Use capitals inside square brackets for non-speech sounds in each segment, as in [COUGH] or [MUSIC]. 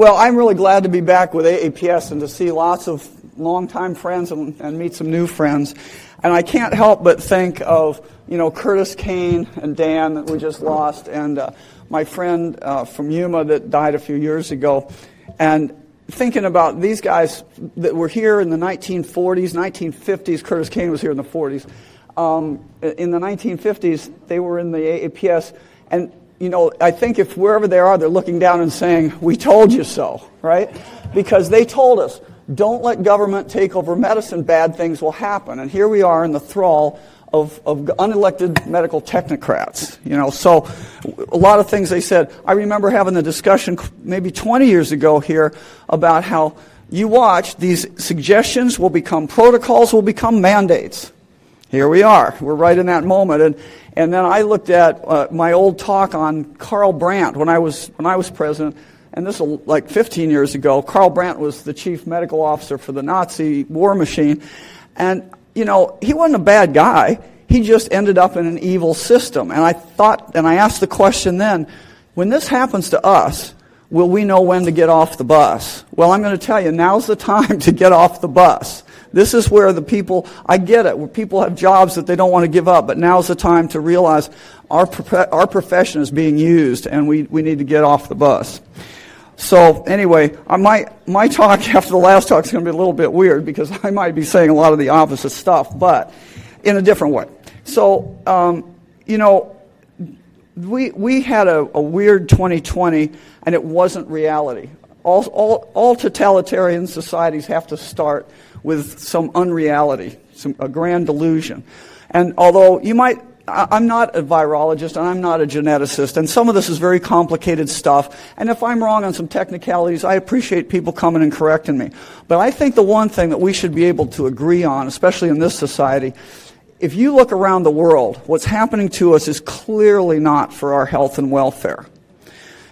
Well, I'm really glad to be back with AAPS and to see lots of longtime friends and, and meet some new friends. And I can't help but think of, you know, Curtis Kane and Dan that we just lost, and uh, my friend uh, from Yuma that died a few years ago. And thinking about these guys that were here in the 1940s, 1950s. Curtis Kane was here in the 40s. Um, in the 1950s, they were in the AAPS, and you know, I think if wherever they are, they're looking down and saying, "We told you so," right? Because they told us, "Don't let government take over medicine; bad things will happen." And here we are in the thrall of, of unelected medical technocrats. You know, so a lot of things they said. I remember having a discussion maybe 20 years ago here about how you watch these suggestions will become protocols, will become mandates. Here we are. We're right in that moment. And, and then I looked at uh, my old talk on Karl Brandt when I was, when I was president. And this was like 15 years ago. Karl Brandt was the chief medical officer for the Nazi war machine. And you know, he wasn't a bad guy. He just ended up in an evil system. And I thought, and I asked the question then, when this happens to us, will we know when to get off the bus? Well, I'm going to tell you, now's the [LAUGHS] time to get off the bus. This is where the people, I get it, where people have jobs that they don't want to give up, but now's the time to realize our, our profession is being used and we, we need to get off the bus. So anyway, my, my talk [LAUGHS] after the last talk is going to be a little bit weird because I might be saying a lot of the opposite stuff, but in a different way. So, um, you know, we, we had a, a, weird 2020 and it wasn't reality. All, all, all totalitarian societies have to start with some unreality, some, a grand delusion. And although you might I'm not a virologist and I'm not a geneticist, and some of this is very complicated stuff. And if I'm wrong on some technicalities, I appreciate people coming and correcting me. But I think the one thing that we should be able to agree on, especially in this society, if you look around the world, what's happening to us is clearly not for our health and welfare.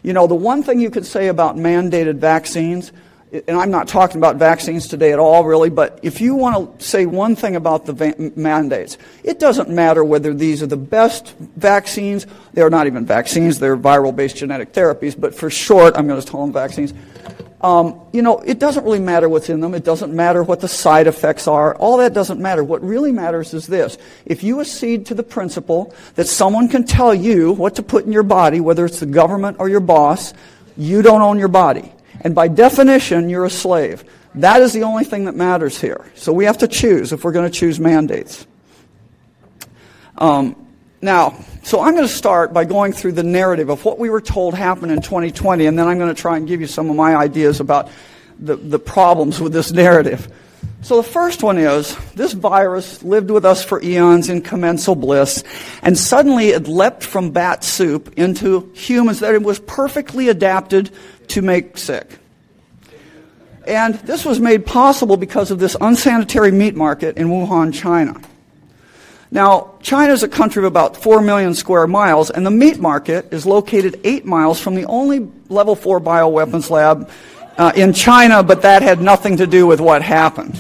You know, the one thing you could say about mandated vaccines and I'm not talking about vaccines today at all, really, but if you want to say one thing about the va- mandates, it doesn't matter whether these are the best vaccines. They're not even vaccines, they're viral based genetic therapies, but for short, I'm going to call them vaccines. Um, you know, it doesn't really matter what's in them. It doesn't matter what the side effects are. All that doesn't matter. What really matters is this. If you accede to the principle that someone can tell you what to put in your body, whether it's the government or your boss, you don't own your body. And by definition, you're a slave. That is the only thing that matters here. So we have to choose if we're going to choose mandates. Um, now, so I'm going to start by going through the narrative of what we were told happened in 2020, and then I'm going to try and give you some of my ideas about the, the problems with this narrative. So the first one is this virus lived with us for eons in commensal bliss, and suddenly it leapt from bat soup into humans that it was perfectly adapted to make sick. And this was made possible because of this unsanitary meat market in Wuhan, China. Now, China is a country of about 4 million square miles, and the meat market is located 8 miles from the only level 4 bioweapons lab uh, in China, but that had nothing to do with what happened.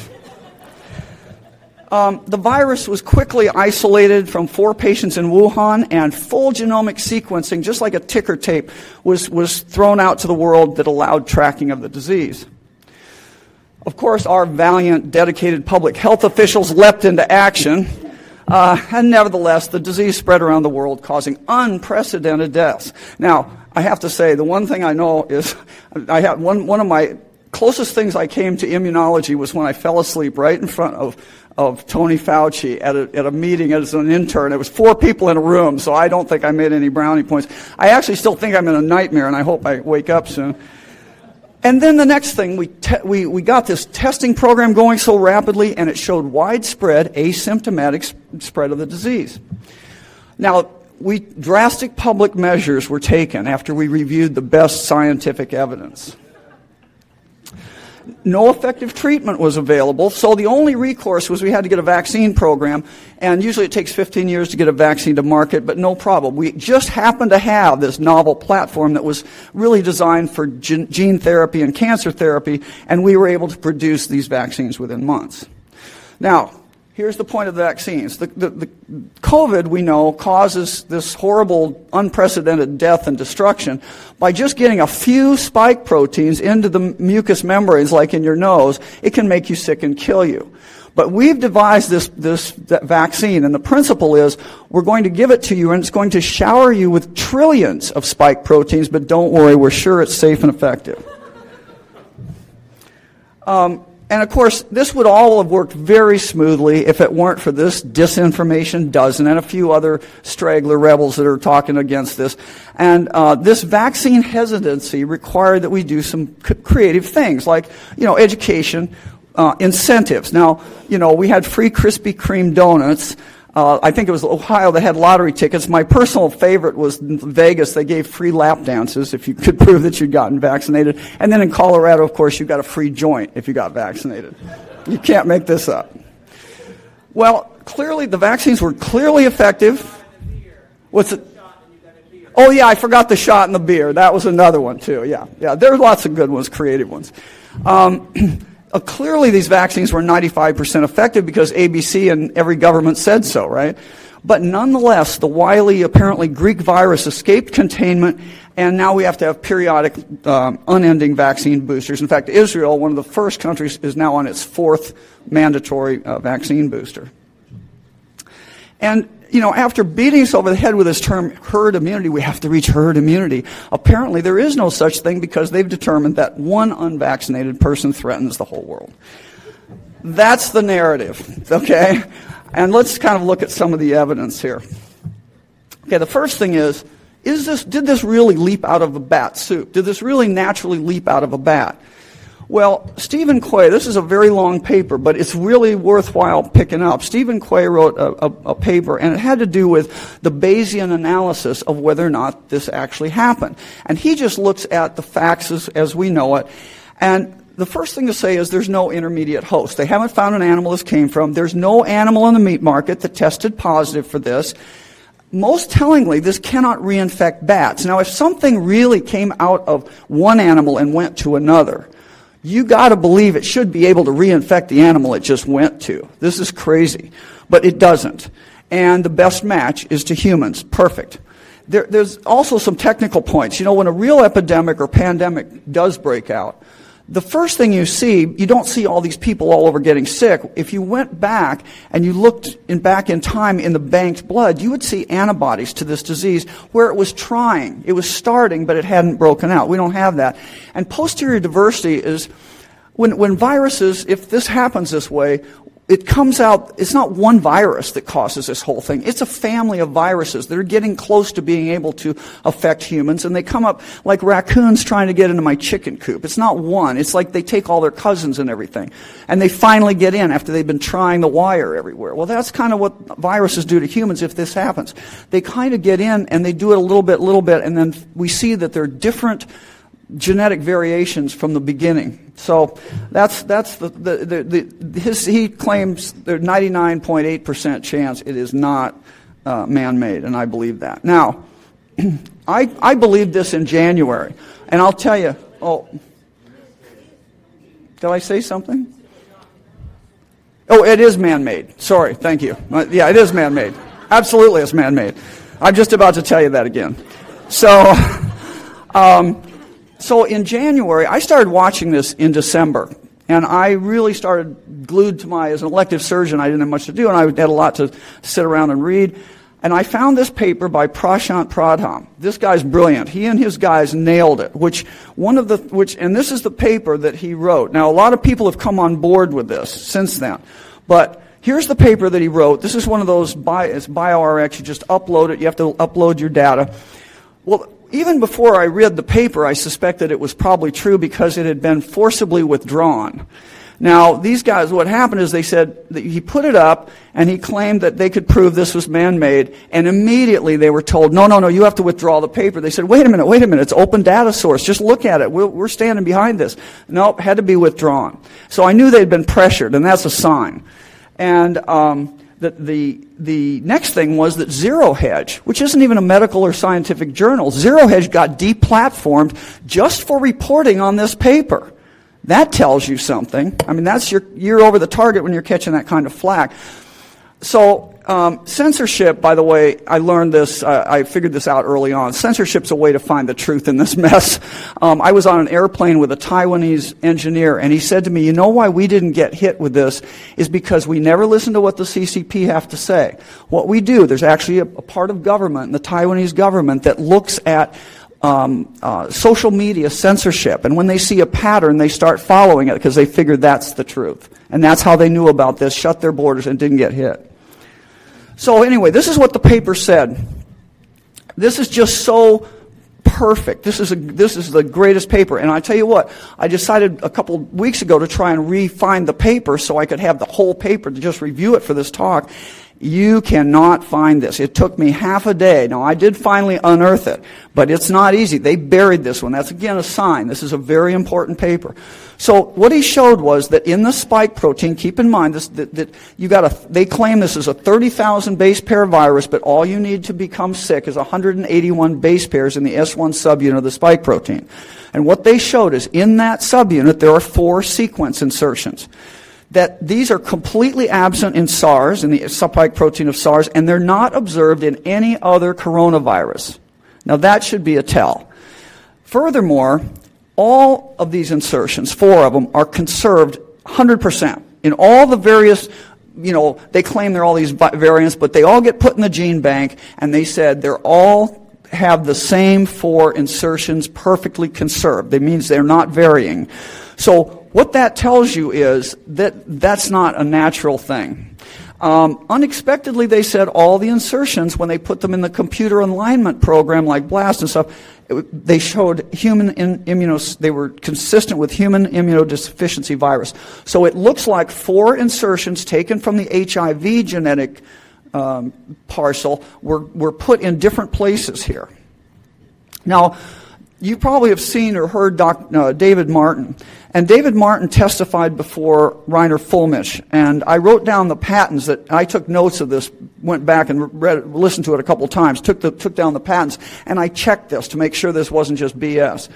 Um, the virus was quickly isolated from four patients in Wuhan, and full genomic sequencing, just like a ticker tape, was, was thrown out to the world that allowed tracking of the disease. Of course, our valiant, dedicated public health officials leapt into action, uh, and nevertheless, the disease spread around the world, causing unprecedented deaths. Now, I have to say, the one thing I know is, [LAUGHS] I had one, one of my closest things I came to immunology was when I fell asleep right in front of of Tony Fauci at a, at a meeting as an intern. It was four people in a room, so I don't think I made any brownie points. I actually still think I'm in a nightmare, and I hope I wake up soon. And then the next thing, we, te- we, we got this testing program going so rapidly, and it showed widespread asymptomatic sp- spread of the disease. Now, we, drastic public measures were taken after we reviewed the best scientific evidence no effective treatment was available, so the only recourse was we had to get a vaccine program, and usually it takes 15 years to get a vaccine to market, but no problem. We just happened to have this novel platform that was really designed for gene therapy and cancer therapy, and we were able to produce these vaccines within months. Now, Here's the point of the vaccines. The, the, the, COVID, we know, causes this horrible, unprecedented death and destruction by just getting a few spike proteins into the mucous membranes, like in your nose. It can make you sick and kill you. But we've devised this, this vaccine, and the principle is we're going to give it to you, and it's going to shower you with trillions of spike proteins, but don't worry, we're sure it's safe and effective. Um, and of course, this would all have worked very smoothly if it weren't for this disinformation dozen and a few other straggler rebels that are talking against this. And uh, this vaccine hesitancy required that we do some c- creative things, like you know, education, uh, incentives. Now, you know, we had free Krispy Kreme donuts. Uh, I think it was Ohio that had lottery tickets. My personal favorite was Vegas. They gave free lap dances if you could [LAUGHS] prove that you'd gotten vaccinated. And then in Colorado, of course, you got a free joint if you got vaccinated. You can't make this up. Well, clearly, the vaccines were clearly effective. What's it? Oh, yeah, I forgot the shot in the beer. That was another one, too. Yeah, yeah. There are lots of good ones, creative ones. Um, [CLEARS THROAT] uh, clearly these vaccines were 95% effective because ABC and every government said so, right? But nonetheless, the wily, apparently Greek virus escaped containment, and now we have to have periodic, um, unending vaccine boosters. In fact, Israel, one of the first countries, is now on its fourth mandatory uh, vaccine booster. And you know, after beating us over the head with this term herd immunity, we have to reach herd immunity. Apparently, there is no such thing because they've determined that one unvaccinated person threatens the whole world. That's the narrative, okay? And let's kind of look at some of the evidence here. Okay, the first thing is, is this, did this really leap out of a bat soup? Did this really naturally leap out of a bat? Well, Stephen Quay, this is a very long paper, but it's really worthwhile picking up. Stephen Quay wrote a, a, a, paper, and it had to do with the Bayesian analysis of whether or not this actually happened. And he just looks at the facts as, as we know it. And the first thing to say is there's no intermediate host. They haven't found an animal this came from. There's no animal in the meat market that tested positive for this most tellingly, this cannot reinfect bats. Now, if something really came out of one animal and went to another, you got to believe it should be able to reinfect the animal it just went to. This is crazy. But it doesn't. And the best match is to humans. Perfect. There, there's also some technical points. You know, when a real epidemic or pandemic does break out, the first thing you see, you don't see all these people all over getting sick. If you went back and you looked in, back in time in the banked blood, you would see antibodies to this disease where it was trying. It was starting, but it hadn't broken out. We don't have that. And posterior diversity is when, when viruses, if this happens this way, it comes out, it's not one virus that causes this whole thing. It's a family of viruses that are getting close to being able to affect humans, and they come up like raccoons trying to get into my chicken coop. It's not one. It's like they take all their cousins and everything. And they finally get in after they've been trying the wire everywhere. Well, that's kind of what viruses do to humans if this happens. They kind of get in and they do it a little bit, little bit, and then we see that they're different genetic variations from the beginning. So that's, that's the, the, the, the his, he claims there's 99.8% chance it is not uh, man-made, and I believe that. Now, [CLEARS THROAT] I, I believed this in January, and I'll tell you, oh, did I say something? Oh, it is man-made. Sorry, thank you. Uh, yeah, it is man-made. Absolutely, it's man-made. I'm just about to tell you that again. So, [LAUGHS] um, so in January, I started watching this in December. And I really started glued to my, as an elective surgeon, I didn't have much to do, and I had a lot to sit around and read. And I found this paper by Prashant Pradhan. This guy's brilliant. He and his guys nailed it. Which one of the which and this is the paper that he wrote. Now a lot of people have come on board with this since then, but here's the paper that he wrote. This is one of those bio, it's BioRx. You just upload it. You have to upload your data. Well, even before I read the paper, I suspected it was probably true because it had been forcibly withdrawn. Now, these guys, what happened is they said that he put it up and he claimed that they could prove this was man-made and immediately they were told, no, no, no, you have to withdraw the paper. They said, wait a minute, wait a minute, it's open data source. Just look at it. We're, we're standing behind this. Nope, had to be withdrawn. So I knew they'd been pressured and that's a sign. And, um, the, the, the next thing was that Zero Hedge, which isn't even a medical or scientific journal, Zero Hedge got deplatformed just for reporting on this paper. That tells you something. I mean, that's your, you're over the target when you're catching that kind of flack. So, um, censorship, by the way, I learned this, uh, I figured this out early on. Censorship's a way to find the truth in this [LAUGHS] mess. Um, I was on an airplane with a Taiwanese engineer, and he said to me, You know why we didn't get hit with this? Is because we never listen to what the CCP have to say. What we do, there's actually a, a part of government, the Taiwanese government, that looks at um, uh, social media censorship. And when they see a pattern, they start following it because they figure that's the truth. And that's how they knew about this, shut their borders, and didn't get hit. So, anyway, this is what the paper said. This is just so perfect. This is, a, this is the greatest paper. And I tell you what, I decided a couple weeks ago to try and re-find the paper so I could have the whole paper to just review it for this talk. You cannot find this. It took me half a day. Now, I did finally unearth it, but it's not easy. They buried this one. That's again a sign. This is a very important paper. So, what he showed was that in the spike protein, keep in mind this, that, that you got a, they claim this is a 30,000 base pair virus, but all you need to become sick is 181 base pairs in the S1 subunit of the spike protein. And what they showed is in that subunit, there are four sequence insertions that these are completely absent in SARS, in the spike protein of SARS, and they're not observed in any other coronavirus. Now that should be a tell. Furthermore, all of these insertions, four of them, are conserved 100% in all the various you know, they claim they're all these variants, but they all get put in the gene bank, and they said they're all have the same four insertions perfectly conserved. That means they're not varying. So what that tells you is that that's not a natural thing. Um, unexpectedly, they said all the insertions, when they put them in the computer alignment program like BLAST and stuff, it, they showed human in, immunos, they were consistent with human immunodeficiency virus. So it looks like four insertions taken from the HIV genetic um, parcel were, were put in different places here. Now, you probably have seen or heard Doc, uh, David Martin. And David Martin testified before Reiner Fuellmich. And I wrote down the patents that I took notes of this, went back and read, listened to it a couple times, took, the, took down the patents, and I checked this to make sure this wasn't just BS.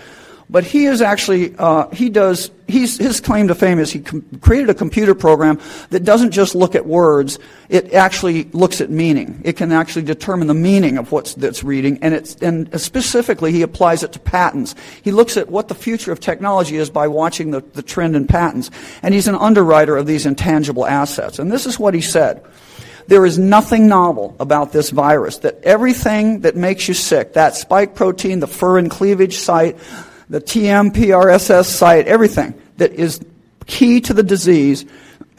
But he is actually, uh, he does, he's, his claim to fame is he com- created a computer program that doesn't just look at words, it actually looks at meaning. It can actually determine the meaning of what's that's reading, and, it's, and specifically he applies it to patents. He looks at what the future of technology is by watching the, the trend in patents. And he's an underwriter of these intangible assets. And this is what he said. There is nothing novel about this virus. That everything that makes you sick, that spike protein, the furin cleavage site, the TMPRSS site, everything that is key to the disease [CLEARS THROAT]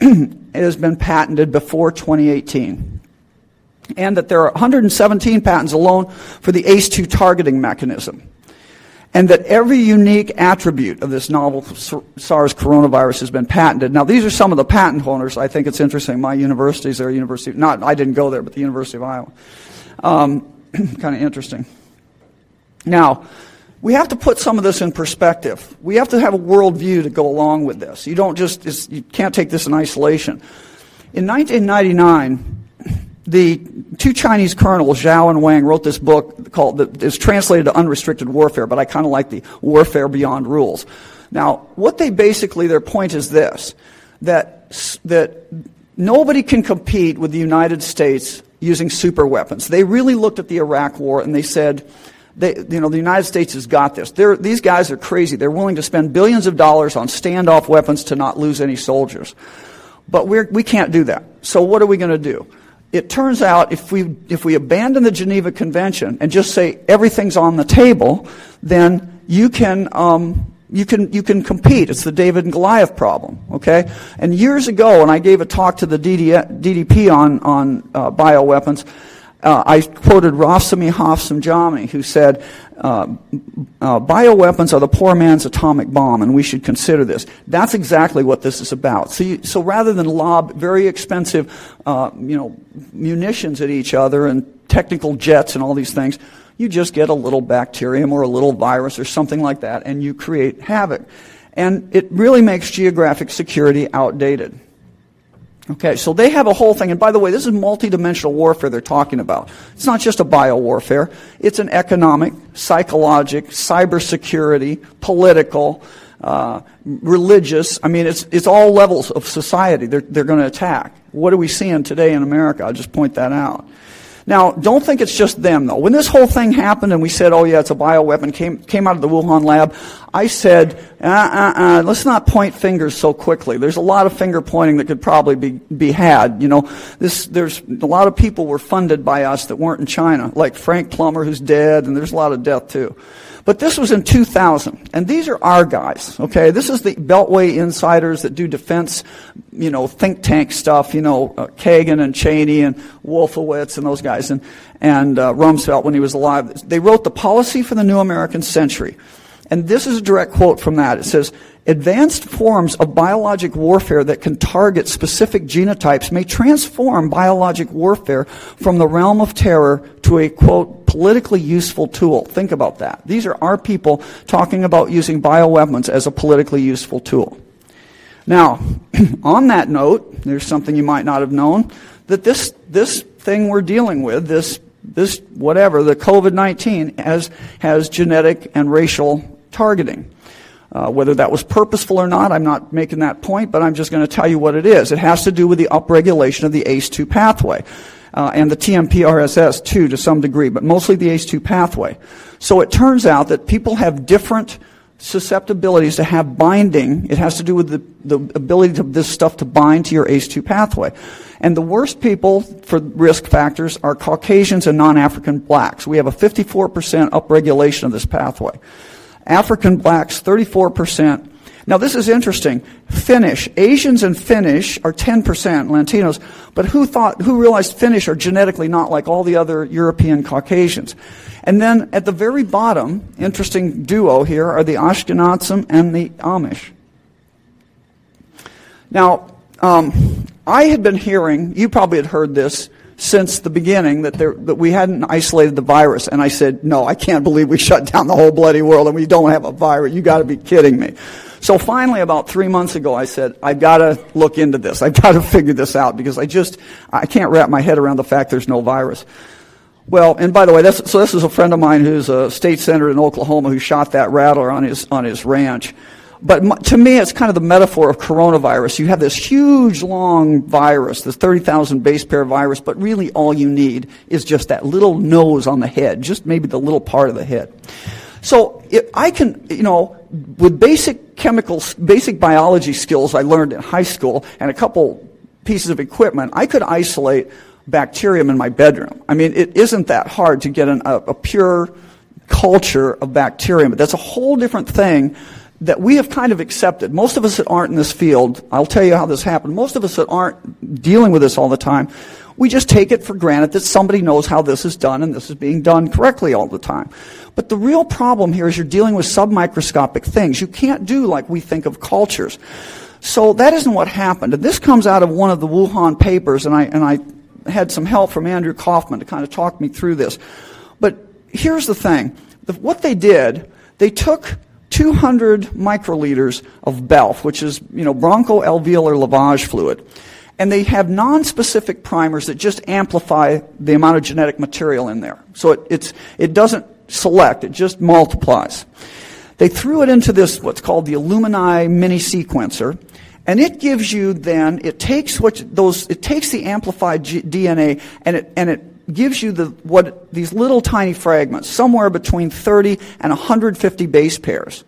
has been patented before 2018. And that there are 117 patents alone for the ACE2 targeting mechanism. And that every unique attribute of this novel SARS coronavirus has been patented. Now, these are some of the patent holders. I think it's interesting. My universities are University, not, I didn't go there, but the University of Iowa. Um, [CLEARS THROAT] kind of interesting. Now, we have to put some of this in perspective. We have to have a worldview to go along with this. You don't just, you can't take this in isolation. In 1999, the two Chinese colonels, Zhao and Wang, wrote this book called, it's translated to Unrestricted Warfare, but I kind of like the Warfare Beyond Rules. Now, what they basically, their point is this, that, that nobody can compete with the United States using super weapons. They really looked at the Iraq War and they said, they, you know, the United States has got this. They're, these guys are crazy. They're willing to spend billions of dollars on standoff weapons to not lose any soldiers. But we're, we can't do that. So what are we going to do? It turns out if we, if we abandon the Geneva Convention and just say everything's on the table, then you can, um, you can, you can compete. It's the David and Goliath problem, okay? And years ago, when I gave a talk to the DDP on, on uh, bioweapons, uh, I quoted Rafsami Hafsamjani, who said, uh, uh, bioweapons are the poor man's atomic bomb, and we should consider this. That's exactly what this is about. So, you, so rather than lob very expensive, uh, you know, munitions at each other and technical jets and all these things, you just get a little bacterium or a little virus or something like that, and you create havoc. And it really makes geographic security outdated. Okay, so they have a whole thing, and by the way, this is multidimensional warfare they're talking about. It's not just a bio warfare; it's an economic, psychologic, cybersecurity, political, uh, religious. I mean, it's, it's all levels of society they're, they're going to attack. What are we seeing today in America? I'll just point that out. Now, don't think it's just them, though. When this whole thing happened and we said, oh, yeah, it's a bioweapon, came, came out of the Wuhan lab, I said, uh, uh, uh, let's not point fingers so quickly. There's a lot of finger pointing that could probably be, be had. You know, this, there's a lot of people were funded by us that weren't in China, like Frank Plummer, who's dead, and there's a lot of death, too. But this was in 2000, and these are our guys, okay? This is the Beltway insiders that do defense, you know, think tank stuff, you know, uh, Kagan and Cheney and Wolfowitz and those guys, and, and uh, Rumsfeld when he was alive. They wrote the policy for the new American century. And this is a direct quote from that. It says, Advanced forms of biologic warfare that can target specific genotypes may transform biologic warfare from the realm of terror to a, quote, politically useful tool. Think about that. These are our people talking about using bioweapons as a politically useful tool. Now, [CLEARS THROAT] on that note, there's something you might not have known that this, this thing we're dealing with, this, this whatever, the COVID 19, has, has genetic and racial targeting. Uh, whether that was purposeful or not, I'm not making that point, but I'm just going to tell you what it is. It has to do with the upregulation of the ACE2 pathway. Uh, and the TMP-RSS too, to some degree, but mostly the ACE2 pathway. So it turns out that people have different susceptibilities to have binding. It has to do with the, the ability of this stuff to bind to your ACE2 pathway. And the worst people for risk factors are Caucasians and non-African blacks. We have a 54% upregulation of this pathway. African blacks, 34%. Now this is interesting. Finnish, Asians and Finnish are 10% Latinos, but who thought, who realized Finnish are genetically not like all the other European Caucasians? And then at the very bottom, interesting duo here are the Ashkenazim and the Amish. Now, um, I had been hearing, you probably had heard this, since the beginning that, there, that we hadn't isolated the virus. And I said, no, I can't believe we [LAUGHS] shut down the whole bloody world and we don't have a virus. You got to be kidding me. So finally, about three months ago, I said, I've got to look into this. I've [LAUGHS] got to figure this out because I just, I can't wrap my head around the fact there's no virus. Well, and by the way, so this is a friend of mine who's a state senator in Oklahoma who shot that rattler on his, on his ranch. But to me, it's kind of the metaphor of coronavirus. You have this huge, long virus, this 30,000 base pair virus, but really all you need is just that little nose on the head, just maybe the little part of the head. So I can, you know, with basic chemical, basic biology skills I learned in high school and a couple pieces of equipment, I could isolate bacterium in my bedroom. I mean, it isn't that hard to get an, a, a pure culture of bacterium, but that's a whole different thing that we have kind of accepted. Most of us that aren't in this field, I'll tell you how this happened. Most of us that aren't dealing with this all the time, we just take it for granted that somebody knows how this is done and this is being done correctly all the time. But the real problem here is you're dealing with submicroscopic things. You can't do like we think of cultures. So that isn't what happened. And this comes out of one of the Wuhan papers, and I, and I had some help from Andrew Kaufman to kind of talk me through this. But here's the thing. The, what they did, they took 200 microliters of BALF, which is, you know, bronchoalveolar lavage fluid. And they have non-specific primers that just amplify the amount of genetic material in there. So it, it's, it doesn't select, it just multiplies. They threw it into this, what's called the Illumina mini sequencer, and it gives you then, it takes what those, it takes the amplified G- DNA and it, and it gives you the, what, these little tiny fragments, somewhere between 30 and 150 base pairs.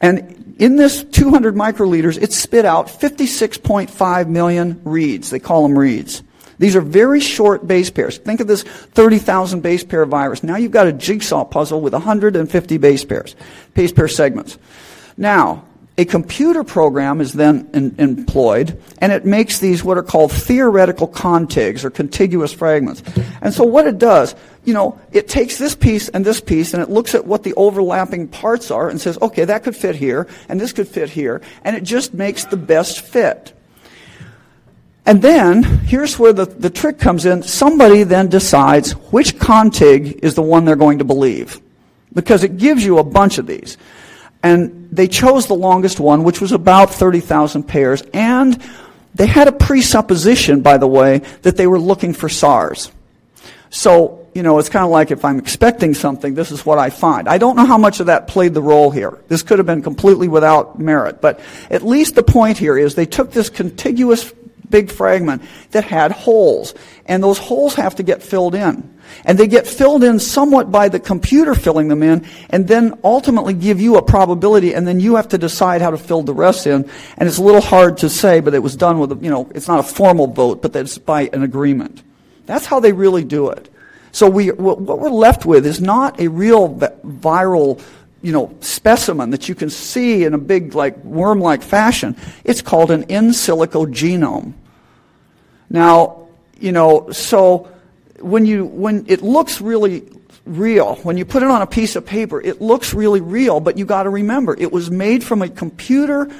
And in this 200 microliters, it spit out 56.5 million reads. They call them reads. These are very short base pairs. Think of this 30,000 base pair virus. Now you've got a jigsaw puzzle with 150 base pairs, base pair segments. Now, a computer program is then in, employed, and it makes these what are called theoretical contigs or contiguous fragments. And so what it does, you know, it takes this piece and this piece, and it looks at what the overlapping parts are and says, okay, that could fit here, and this could fit here, and it just makes the best fit. And then, here's where the, the trick comes in. Somebody then decides which contig is the one they're going to believe. Because it gives you a bunch of these. And they chose the longest one, which was about 30,000 pairs. And they had a presupposition, by the way, that they were looking for SARS. So you know, it's kind of like if I'm expecting something, this is what I find. I don't know how much of that played the role here. This could have been completely without merit, but at least the point here is they took this contiguous big fragment that had holes, and those holes have to get filled in. And they get filled in somewhat by the computer filling them in, and then ultimately give you a probability, and then you have to decide how to fill the rest in. And it's a little hard to say, but it was done with, a, you know, it's not a formal vote, but it's by an agreement. That's how they really do it. So we, what we're left with is not a real viral, you know, specimen that you can see in a big, like, worm-like fashion. It's called an in silico genome. Now, you know, so when you, when it looks really real, when you put it on a piece of paper, it looks really real, but you gotta remember, it was made from a computer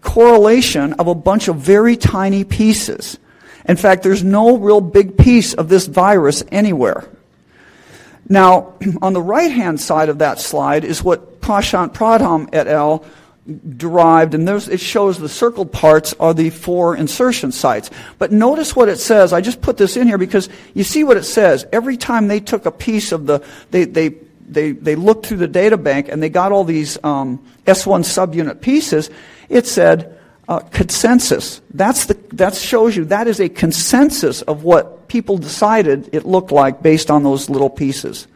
correlation of a bunch of very tiny pieces. In fact, there's no real big piece of this virus anywhere. Now, [CLEARS THROAT] on the right hand side of that slide is what Prashant Pradham et al. Derived, and those it shows the circled parts are the four insertion sites. But notice what it says. I just put this in here because you see what it says. Every time they took a piece of the, they, they, they, they looked through the data bank and they got all these um, S1 subunit pieces, it said, uh, consensus. That's the, that shows you that is a consensus of what people decided it looked like based on those little pieces.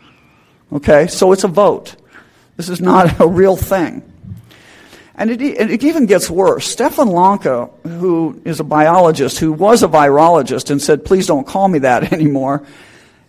Okay, so it's a vote. This is not [LAUGHS] a real thing. And it, it even gets worse. Stefan Lanka, who is a biologist, who was a virologist and said, please don't call me that [LAUGHS] anymore,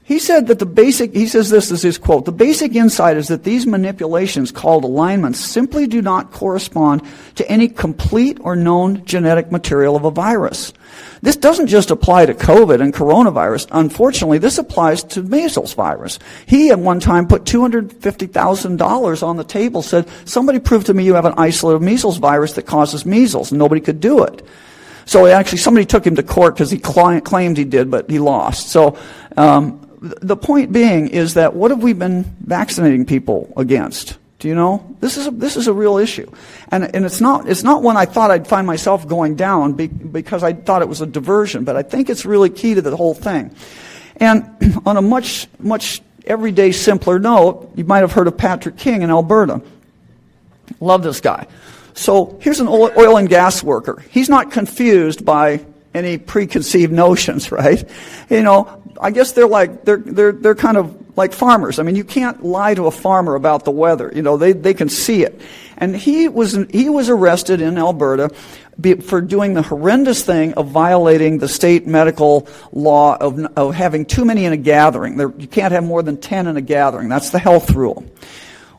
he said that the basic, he says this is his quote, the basic insight is that these manipulations called alignments simply do not correspond to any complete or known genetic material of a virus. This doesn't just apply to COVID and coronavirus. Unfortunately, this applies to measles virus. He at one time put $250,000 on the table, said, somebody prove to me you have an isolate of measles virus that causes measles. And nobody could do it. So actually, somebody took him to court because he claimed he did, but he lost. So um, the point being is that what have we been vaccinating people against? Do you know? This is a, this is a real issue. And, and it's not, it's not one I thought I'd find myself going down be, because I thought it was a diversion, but I think it's really key to the whole thing. And [CLEARS THROAT] on a much, much everyday simpler note, you might have heard of Patrick King in Alberta. Love this guy. So here's an oil and gas worker. He's not confused by any preconceived notions, [LAUGHS] right? You know, I guess they're like, they're, they're, they're kind of like farmers. I mean, you can't lie to a farmer about the weather. You know, they, they can see it. And he was, he was arrested in Alberta for doing the horrendous thing of violating the state medical law of, of having too many in a gathering. There, you can't have more than 10 in a gathering. That's the health rule.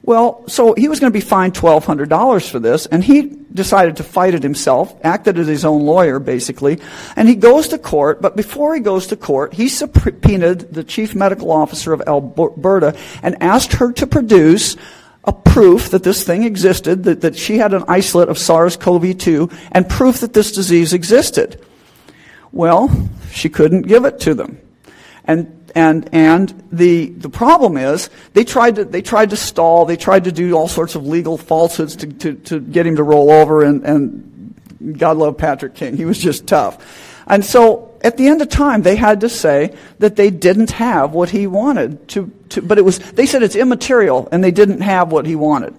Well, so he was going to be fined $1,200 for this, and he decided to fight it himself, acted as his own lawyer, basically, and he goes to court, but before he goes to court, he subpoenaed the chief medical officer of Alberta and asked her to produce a proof that this thing existed, that, that she had an isolate of SARS-CoV-2, and proof that this disease existed. Well, she couldn't give it to them. And and, and the, the problem is, they tried, to, they tried to stall, they tried to do all sorts of legal falsehoods to, to, to get him to roll over, and, and God love Patrick King. He was just tough. And so, at the end of time, they had to say that they didn't have what he wanted to, to but it was, they said it's immaterial, and they didn't have what he wanted.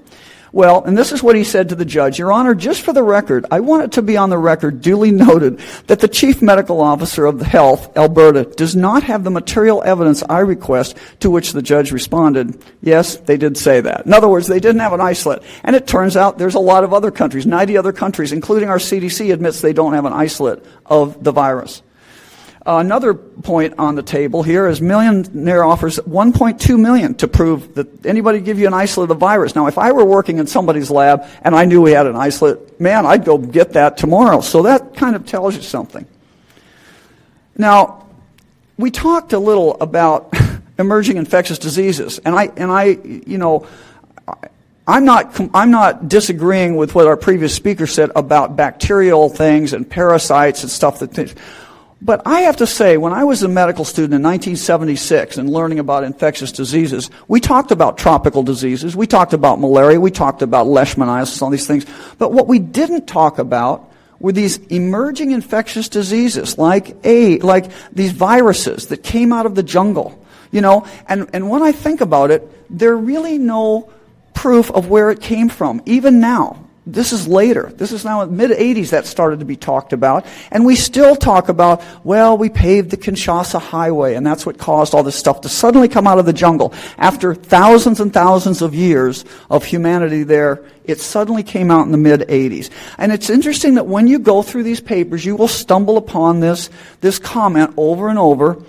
Well, and this is what he said to the judge. Your Honor, just for the record, I want it to be on the record duly noted that the Chief Medical Officer of the Health, Alberta, does not have the material evidence I request, to which the judge responded, yes, they did say that. In other words, they didn't have an isolate. And it turns out there's a lot of other countries, 90 other countries, including our CDC, admits they don't have an isolate of the virus. Another point on the table here is Millionaire offers 1.2 million to prove that anybody give you an isolate of the virus. Now, if I were working in somebody's lab and I knew we had an isolate, man, I'd go get that tomorrow. So that kind of tells you something. Now, we talked a little about [LAUGHS] emerging infectious diseases, and I and I, you know. I'm not, I'm not disagreeing with what our previous speaker said about bacterial things and parasites and stuff that but I have to say, when I was a medical student in 1976 and learning about infectious diseases, we talked about tropical diseases, we talked about malaria, we talked about leishmaniasis, all these things. But what we didn't talk about were these emerging infectious diseases, like A, like these viruses that came out of the jungle. You know, and, and when I think about it, there really no proof of where it came from, even now. This is later. This is now in the mid 80s that started to be talked about. And we still talk about, well, we paved the Kinshasa Highway, and that's what caused all this stuff to suddenly come out of the jungle. After thousands and thousands of years of humanity there, it suddenly came out in the mid 80s. And it's interesting that when you go through these papers, you will stumble upon this, this comment over and over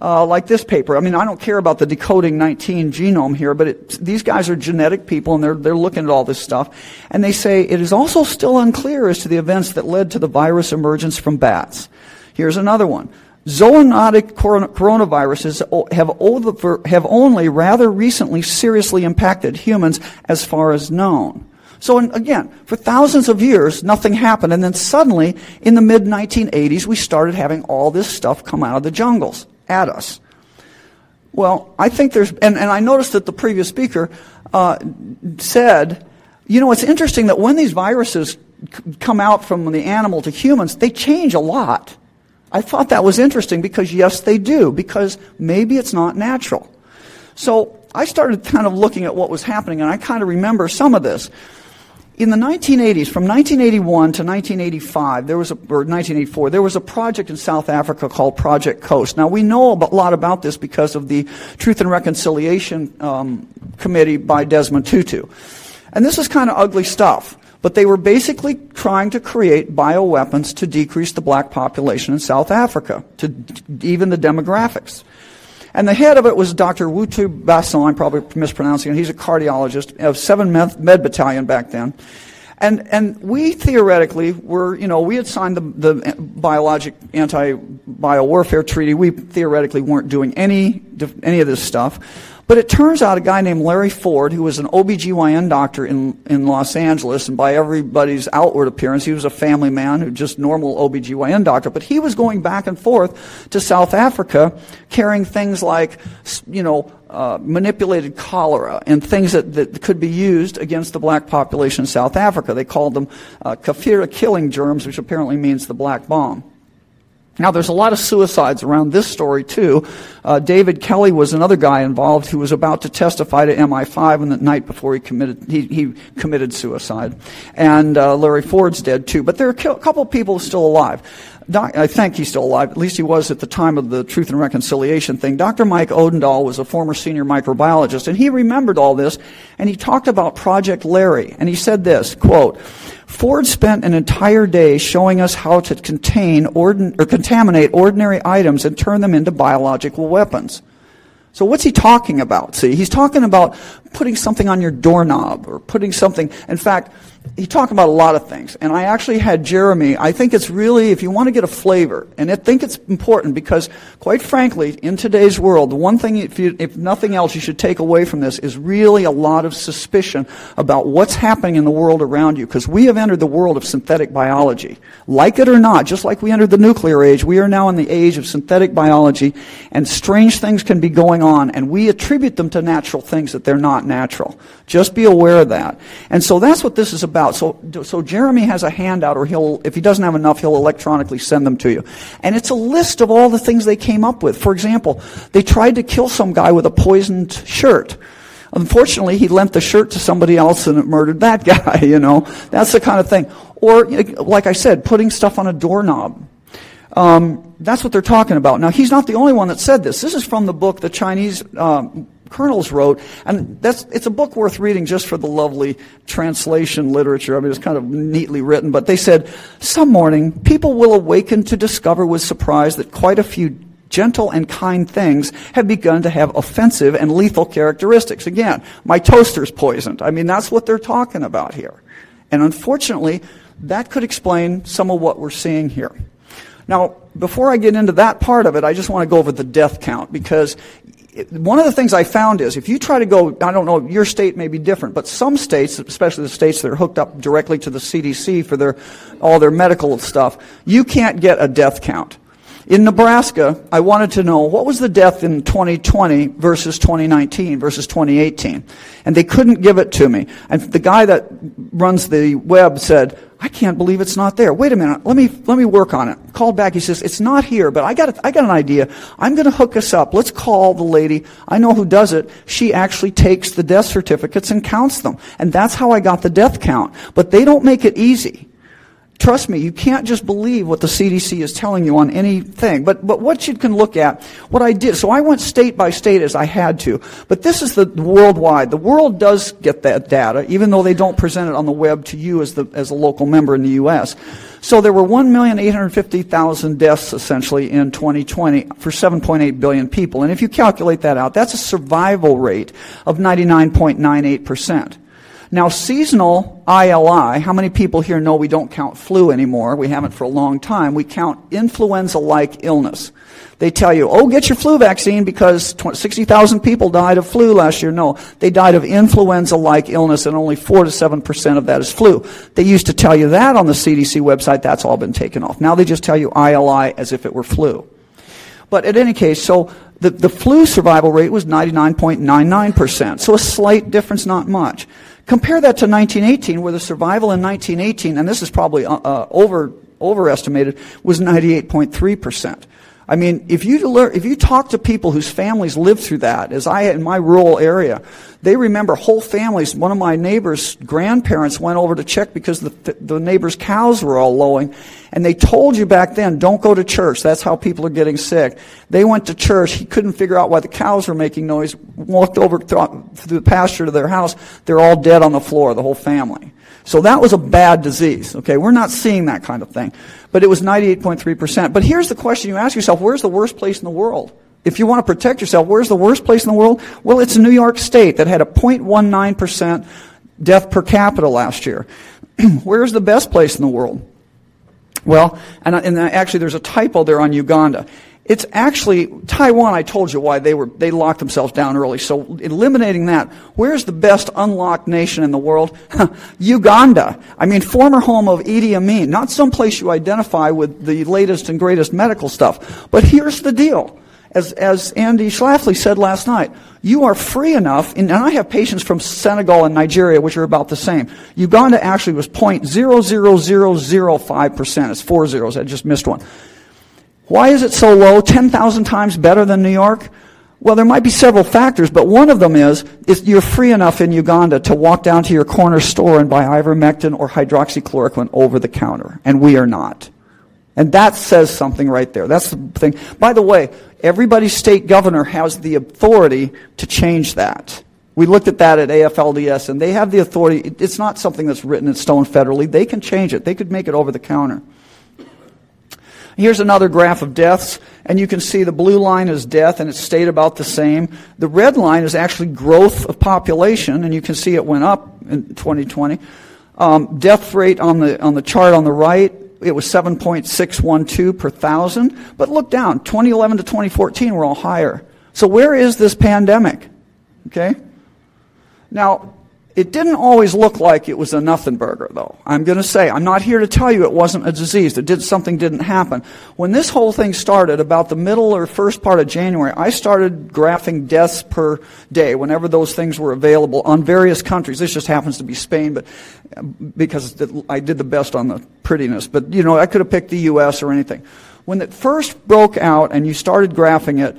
uh, like this paper. I mean, I don't care about the decoding 19 genome here, but it, these guys are genetic people and they're, they're looking at all this stuff. And they say it is also still unclear as to the events that led to the virus emergence from bats. Here's another one. Zoonotic coronaviruses have, have only rather recently seriously impacted humans as far as known. So again, for thousands of years, nothing happened. And then suddenly, in the mid 1980s, we started having all this stuff come out of the jungles at us. Well, I think there's, and, and I noticed that the previous speaker uh, said, you know, it's interesting that when these viruses c- come out from the animal to humans, they change a lot. I thought that was interesting because, yes, they do, because maybe it's not natural. So I started kind of looking at what was happening, and I kind of remember some of this. In the 1980s, from 1981 to 1985, there was a, or 1984, there was a project in South Africa called Project Coast. Now we know a lot about this because of the Truth and Reconciliation um, Committee by Desmond Tutu, and this is kind of ugly stuff. But they were basically trying to create bioweapons to decrease the black population in South Africa, to even the demographics. And the head of it was Dr. Wutu Basson, I'm probably mispronouncing it. He's a cardiologist of 7 Med, Battalion back then. And, and we theoretically were, you know, we had signed the, the biologic anti-biowarfare treaty. We theoretically weren't doing any, any of this stuff. But it turns out a guy named Larry Ford, who was an OBGYN doctor in, in Los Angeles, and by everybody's outward appearance, he was a family man, who just normal OBGYN doctor, but he was going back and forth to South Africa carrying things like, you know, uh, manipulated cholera and things that, that could be used against the black population in South Africa. They called them uh, Kafira killing germs, which apparently means the black bomb. Now, there's a lot of suicides around this story, too. Uh, David Kelly was another guy involved who was about to testify to MI5 on the night before he committed, he, he committed suicide. And uh, Larry Ford's dead, too. But there are a couple of people still alive. Doc, I think he's still alive. At least he was at the time of the Truth and Reconciliation thing. Dr. Mike Odendahl was a former senior microbiologist, and he remembered all this, and he talked about Project Larry. And he said this, quote, Ford spent an entire day showing us how to contain ordin- or contaminate ordinary items and turn them into biological weapons. So what's he talking about? See, he's talking about putting something on your doorknob or putting something. In fact, he talked about a lot of things. And I actually had Jeremy, I think it's really, if you want to get a flavor, and I think it's important because, quite frankly, in today's world, the one thing, if, you, if nothing else, you should take away from this is really a lot of suspicion about what's happening in the world around you. Because we have entered the world of synthetic biology. Like it or not, just like we entered the nuclear age, we are now in the age of synthetic biology, and strange things can be going on, and we attribute them to natural things that they're not natural. Just be aware of that. And so that's what this is about. So, so Jeremy has a handout, or he'll, if he doesn't have enough, he'll electronically send them to you. And it's a list of all the things they came up with. For example, they tried to kill some guy with a poisoned shirt. Unfortunately, he lent the shirt to somebody else and it murdered that [LAUGHS] guy, you know. That's the kind of thing. Or, like I said, putting stuff on a doorknob. Um, that's what they're talking about. Now, he's not the only one that said this. This is from the book The Chinese um, Colonels wrote, and that's, it's a book worth reading just for the lovely translation literature. I mean, it's kind of neatly written, but they said, some morning, people will awaken to discover with surprise that quite a few gentle and kind things have begun to have offensive and lethal characteristics. Again, my toaster's poisoned. I mean, that's what they're talking about here. And unfortunately, that could explain some of what we're seeing here. Now, before I get into that part of it, I just want to go over the death count because one of the things I found is if you try to go, I don't know, your state may be different, but some states, especially the states that are hooked up directly to the CDC for their, all their medical stuff, you can't get a death count. In Nebraska, I wanted to know what was the death in 2020 versus 2019 versus 2018. And they couldn't give it to me. And the guy that runs the web said, I can't believe it's not there. Wait a minute. Let me, let me work on it. Called back. He says, it's not here, but I got, a, I got an idea. I'm going to hook us up. Let's call the lady. I know who does it. She actually takes the death certificates and counts them. And that's how I got the death count. But they don't make it easy. Trust me, you can't just believe what the CDC is telling you on anything. But, but what you can look at, what I did, so I went state by state as I had to. But this is the worldwide. The world does get that data, even though they don't present it on the web to you as, the, as a local member in the U.S. So there were 1,850,000 deaths essentially in 2020 for 7.8 billion people. And if you calculate that out, that's a survival rate of 99.98%. Now, seasonal ILI, how many people here know we don't count flu anymore? We haven't for a long time. We count influenza like illness. They tell you, oh, get your flu vaccine because 60,000 people died of flu last year. No, they died of influenza like illness, and only 4 to 7% of that is flu. They used to tell you that on the CDC website. That's all been taken off. Now they just tell you ILI as if it were flu. But at any case, so the, the flu survival rate was 99.99%. So a slight difference, not much. Compare that to 1918, where the survival in 1918, and this is probably uh, uh over overestimated, was 98.3%. I mean, if you, learn, if you talk to people whose families lived through that, as I in my rural area, they remember whole families. One of my neighbor's grandparents went over to check because the, the neighbor's cows were all lowing. And they told you back then, don't go to church. That's how people are getting sick. They went to church. He couldn't figure out why the cows were making noise. Walked over through the pasture to their house. They're all dead on the floor, the whole family. So that was a bad disease. Okay, we're not seeing that kind of thing. But it was 98.3%. But here's the question you ask yourself, where's the worst place in the world? If you want to protect yourself, where's the worst place in the world? Well, it's New York State that had a 0.19% death per capita last year. [CLEARS THROAT] where's the best place in the world? Well, and, and actually there's a typo there on Uganda. It's actually Taiwan. I told you why they were they locked themselves down early. So eliminating that, where's the best unlocked nation in the world? [LAUGHS] Uganda. I mean, former home of Idi Amin. Not some place you identify with the latest and greatest medical stuff. But here's the deal. As, as Andy Schlafly said last night, you are free enough, and I have patients from Senegal and Nigeria, which are about the same. Uganda actually was 0.00005%. It's four zeros. I just missed one. Why is it so low? 10,000 times better than New York? Well, there might be several factors, but one of them is, is you're free enough in Uganda to walk down to your corner store and buy ivermectin or hydroxychloroquine over the counter, and we are not. And that says something right there. That's the thing. By the way, everybody's state governor has the authority to change that. We looked at that at AFLDS, and they have the authority. It's not something that's written in stone federally. They can change it. They could make it over the counter. Here's another graph of deaths, and you can see the blue line is death, and it stayed about the same. The red line is actually growth of population, and you can see it went up in 2020. Um, death rate on the on the chart on the right, it was 7.612 per thousand. But look down, 2011 to 2014 were all higher. So where is this pandemic? Okay. Now, it didn't always look like it was a nothing burger, though. I'm going to say, I'm not here to tell you it wasn't a disease, that did, something didn't happen. When this whole thing started, about the middle or first part of January, I started graphing deaths per day whenever those things were available on various countries. This just happens to be Spain, but because I did the best on the prettiness. But, you know, I could have picked the U.S. or anything. When it first broke out and you started graphing it,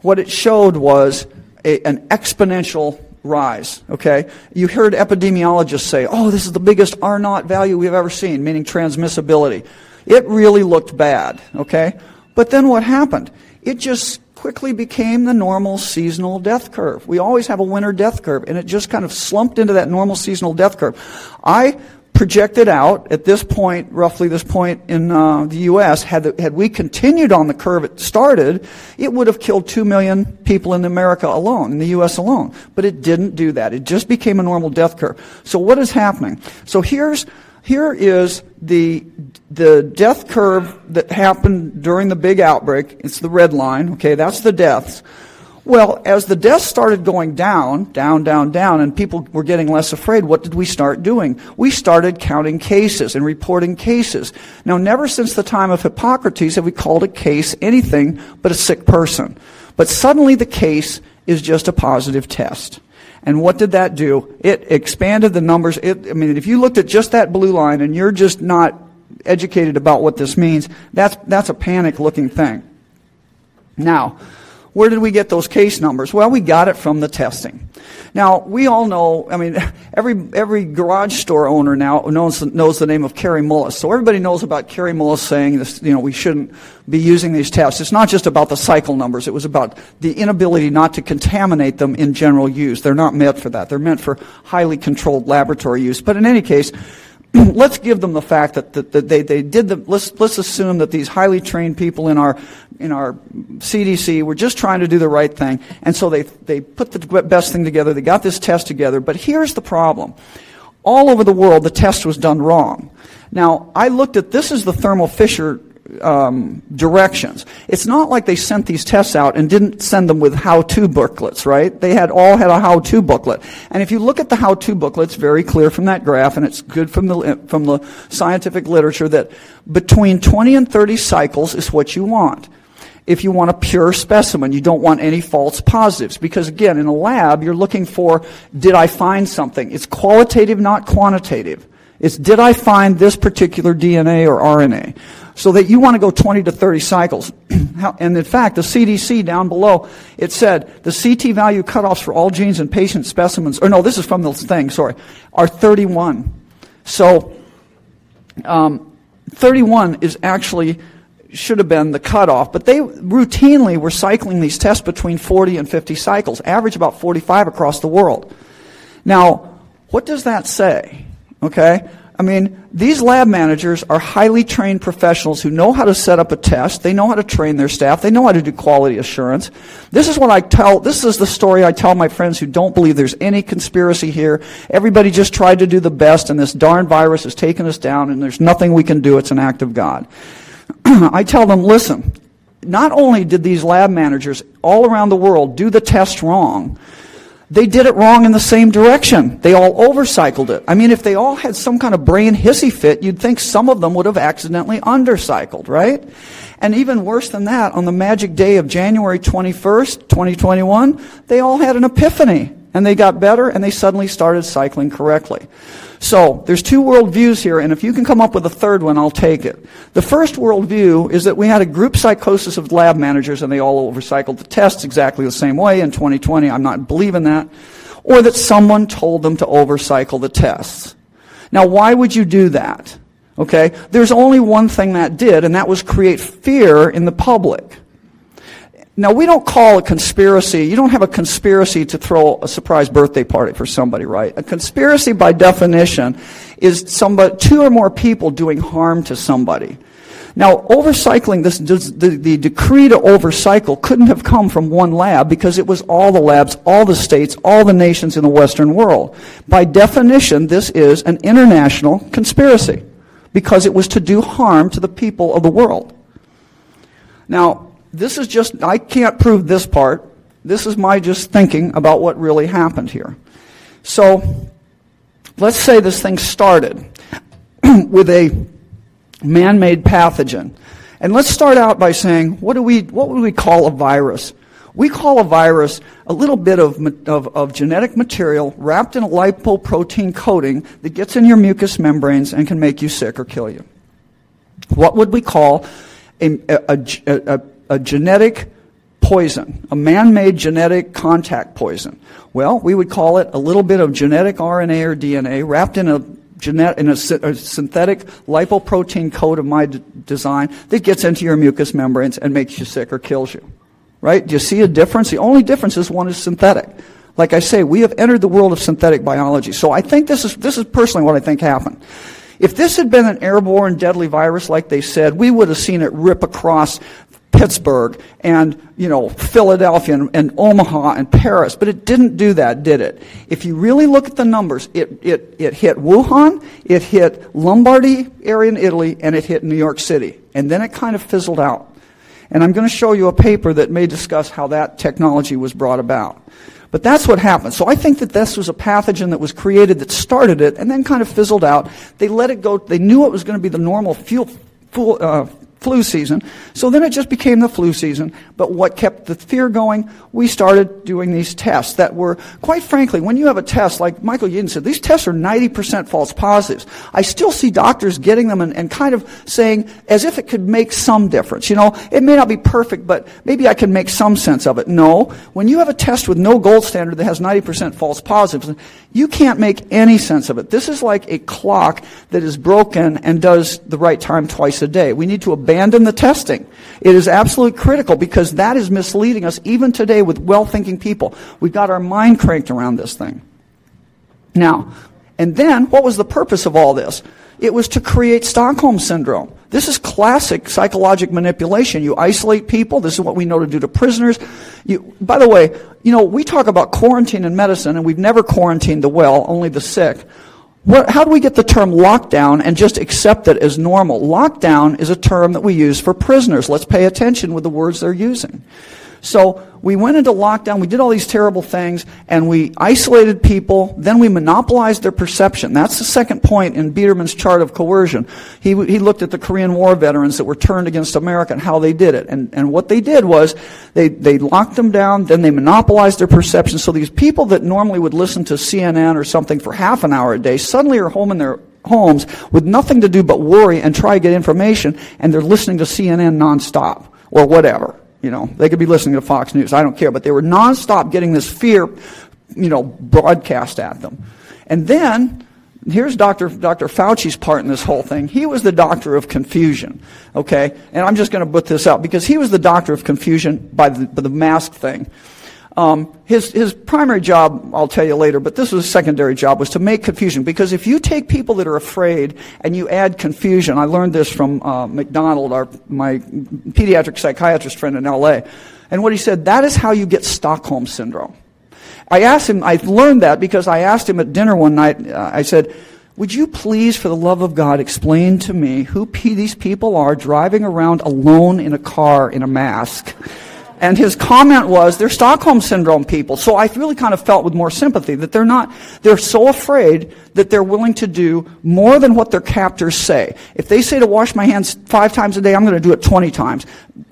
what it showed was a, an exponential rise. Okay? You heard epidemiologists say, oh, this is the biggest R naught value we've ever seen, meaning transmissibility. It really looked bad. Okay? But then what happened? It just quickly became the normal seasonal death curve. We always have a winter death curve, and it just kind of slumped into that normal seasonal death curve. I projected out at this point, roughly this point in uh, the U.S., had, the, had we continued on the curve it started, it would have killed 2 million people in America alone, in the U.S. alone. But it didn't do that. It just became a normal death curve. So what is happening? So here's, here is the, the death curve that happened during the big outbreak. It's the red line, okay, that's the deaths. Well, as the deaths started going down, down, down, down, and people were getting less afraid, what did we start doing? We started counting cases and reporting cases. Now, never since the time of Hippocrates have we called a case anything but a sick person. But suddenly the case is just a positive test. And what did that do? It expanded the numbers. It, I mean, if you looked at just that blue line and you're just not educated about what this means, that's, that's a panic looking thing. Now, where did we get those case numbers? Well, we got it from the testing. Now, we all know, I mean, [LAUGHS] every, every garage store owner now knows, knows the name of Kary Mullis. So everybody knows about Kary Mullis saying this, you know, we shouldn't be using these tests. It's not just about the cycle numbers. It was about the inability not to contaminate them in general use. They're not meant for that. They're meant for highly controlled laboratory use. But in any case, [CLEARS THROAT] let's give them the fact that, that, that, they, they did the, let's, let's assume that these highly trained people in our, in our CDC were just trying to do the right thing. And so they, they put the best thing together. They got this test together. But here's the problem. All over the world, the test was done wrong. Now, I looked at, this is the Thermo Fisher um, directions. It's not like they sent these tests out and didn't send them with how-to booklets, right? They had all had a how-to booklet. And if you look at the how-to booklet, it's very clear from that graph, and it's good from the from the scientific literature that between 20 and 30 cycles is what you want. If you want a pure specimen, you don't want any false positives. Because again, in a lab, you're looking for, did I find something? It's qualitative, not quantitative. It's did I find this particular DNA or RNA? So that you want to go 20 to 30 cycles. [CLEARS THROAT] and in fact, the CDC down below, it said the CT value cutoffs for all genes in patient specimens, or no, this is from the thing, sorry, are 31. So, um, 31 is actually should have been the cutoff, but they routinely were cycling these tests between 40 and 50 cycles, average about 45 across the world. Now, what does that say? Okay? I mean, these lab managers are highly trained professionals who know how to set up a test. They know how to train their staff. They know how to do quality assurance. This is what I tell, this is the story I tell my friends who don't believe there's any conspiracy here. Everybody just tried to do the best and this darn virus has taken us down and there's nothing we can do. It's an act of God. [CLEARS THROAT] I tell them, listen, not only did these lab managers all around the world do the test wrong, they did it wrong in the same direction. They all overcycled it. I mean, if they all had some kind of brain hissy fit, you'd think some of them would have accidentally undercycled, right? And even worse than that, on the magic day of January 21st, 2021, they all had an epiphany and they got better and they suddenly started cycling correctly. So there's two worldviews here, and if you can come up with a third one, I'll take it. The first worldview is that we had a group psychosis of lab managers, and they all overcycled the tests exactly the same way in 2020. I'm not believing that. Or that someone told them to overcycle the tests. Now, why would you do that? Okay? There's only one thing that did, and that was create fear in the public. Now, we don't call a conspiracy, you don't have a conspiracy to throw a surprise birthday party for somebody, right? A conspiracy, by definition, is somebody, two or more people doing harm to somebody. Now, overcycling, this, the, the decree to overcycle couldn't have come from one lab because it was all the labs, all the states, all the nations in the Western world. By definition, this is an international conspiracy because it was to do harm to the people of the world. Now, this is just, I can't prove this part. This is my just thinking about what really happened here. So, let's say this thing started [CLEARS THROAT] with a man-made pathogen. And let's start out by saying, what do we, what would we call a virus? We call a virus a little bit of, of, of, genetic material wrapped in a lipoprotein coating that gets in your mucous membranes and can make you sick or kill you. What would we call a, a, a, a genetic poison, a man-made genetic contact poison. Well, we would call it a little bit of genetic RNA or DNA wrapped in a genet- in a, a, synthetic lipoprotein coat of my d- design that gets into your mucous membranes and makes you sick or kills you. Right? Do you see a difference? The only difference is one is synthetic. Like I say, we have entered the world of synthetic biology. So I think this is, this is personally what I think happened. If this had been an airborne deadly virus like they said, we would have seen it rip across Pittsburgh and, you know, Philadelphia and, and, Omaha and Paris, but it didn't do that, did it? If you really look at the numbers, it, it, it hit Wuhan, it hit Lombardy area in Italy, and it hit New York City. And then it kind of fizzled out. And I'm going to show you a paper that may discuss how that technology was brought about. But that's what happened. So I think that this was a pathogen that was created that started it and then kind of fizzled out. They let it go. They knew it was going to be the normal fuel, fuel, uh, flu season. So then it just became the flu season. But what kept the fear going? We started doing these tests that were, quite frankly, when you have a test, like Michael Yeadon said, these tests are 90% false positives. I still see doctors getting them and, and kind of saying, as if it could make some difference. You know, it may not be perfect, but maybe I can make some sense of it. No. When you have a test with no gold standard that has 90% false positives, you can't make any sense of it. This is like a clock that is broken and does the right time twice a day. We need to abandon the testing. It is absolutely critical because that is misleading us even today with well-thinking people. We've got our mind cranked around this thing. Now, and then what was the purpose of all this? It was to create Stockholm syndrome. This is classic psychological manipulation. You isolate people. This is what we know to do to prisoners. You, by the way, you know, we talk about quarantine in medicine, and we've never quarantined the well, only the sick. What, how do we get the term lockdown and just accept it as normal? Lockdown is a term that we use for prisoners. Let's pay attention with the words they're using. So we went into lockdown, we did all these terrible things, and we isolated people, then we monopolized their perception. That's the second point in Biderman's chart of coercion. He, he looked at the Korean War veterans that were turned against America and how they did it. And, and what they did was they, they locked them down, then they monopolized their perception. So these people that normally would listen to CNN or something for half an hour a day suddenly are home in their homes with nothing to do but worry and try to get information, and they're listening to CNN nonstop or whatever. You know, they could be listening to Fox News. I don't care. But they were nonstop getting this fear, you know, broadcast at them. And then, here's Dr. Dr. Fauci's part in this whole thing. He was the doctor of confusion. Okay? And I'm just going to put this out because he was the doctor of confusion by the, by the mask thing. Um, his, his primary job, I'll tell you later, but this was a secondary job, was to make confusion. Because if you take people that are afraid and you add confusion, I learned this from uh, McDonald, our, my pediatric psychiatrist friend in LA, and what he said, that is how you get Stockholm syndrome. I asked him, I learned that because I asked him at dinner one night, uh, I said, would you please, for the love of God, explain to me who p- these people are driving around alone in a car in a mask? And his comment was, they're Stockholm Syndrome people. So I really kind of felt with more sympathy that they're not, they're so afraid that they're willing to do more than what their captors say. If they say to wash my hands five times a day, I'm going to do it 20 times.